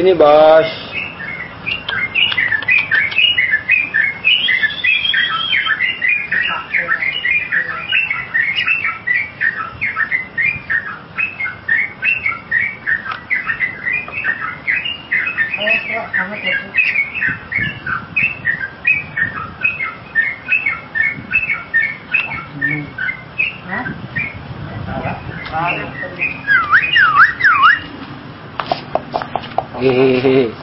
Ini bos. समझ रहे Hehehehe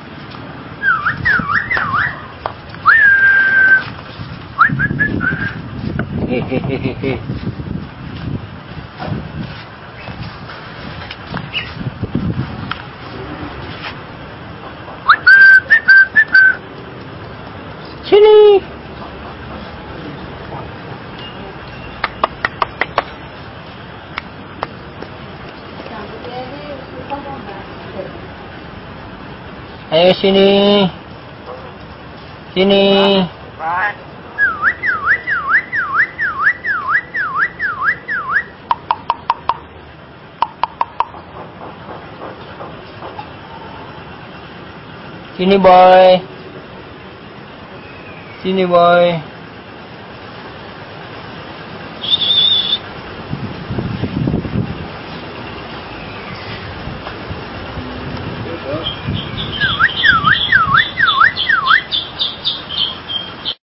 Ayo sini. Sini. Sini boy. Sini boy.